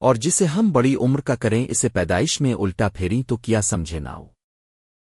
اور جسے ہم بڑی عمر کا کریں، اسے پیدائش میں الٹا پھیری تو کیا سمجھے نہ ہو